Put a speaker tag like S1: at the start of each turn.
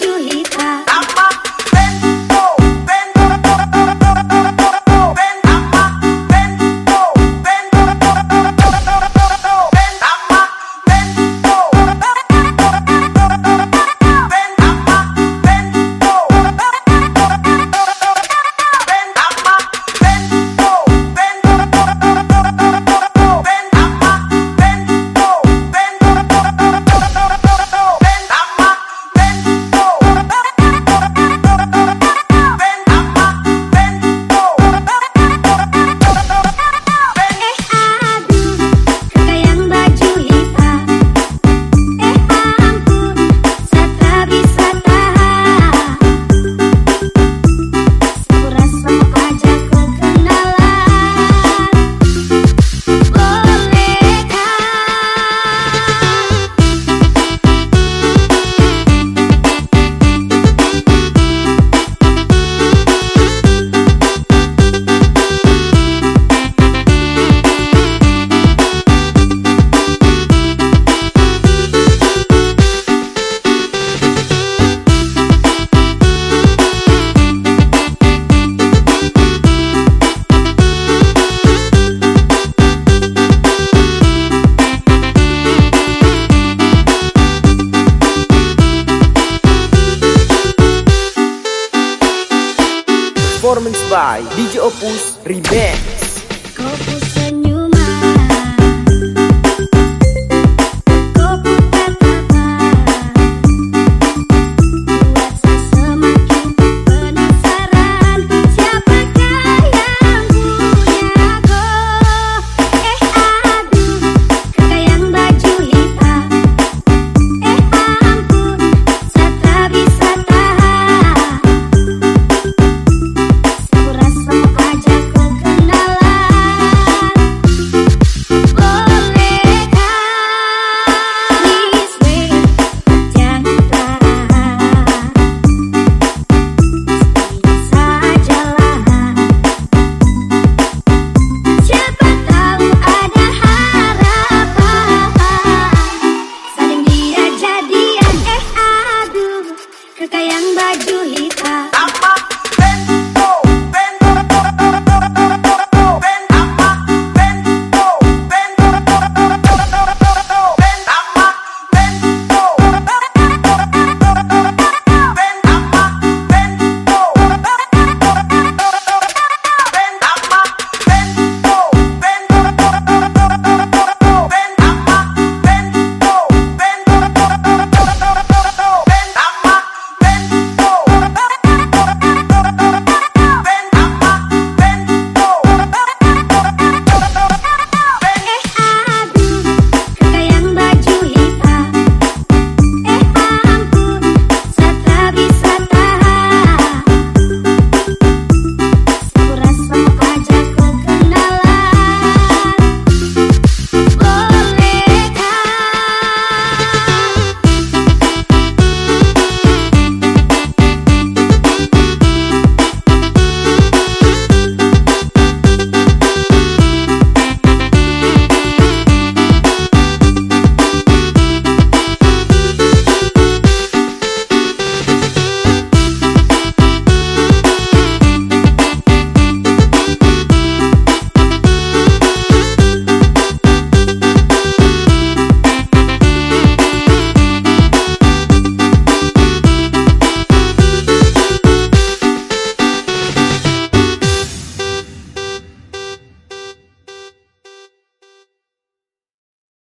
S1: 就离开 by DJ Opus Remix.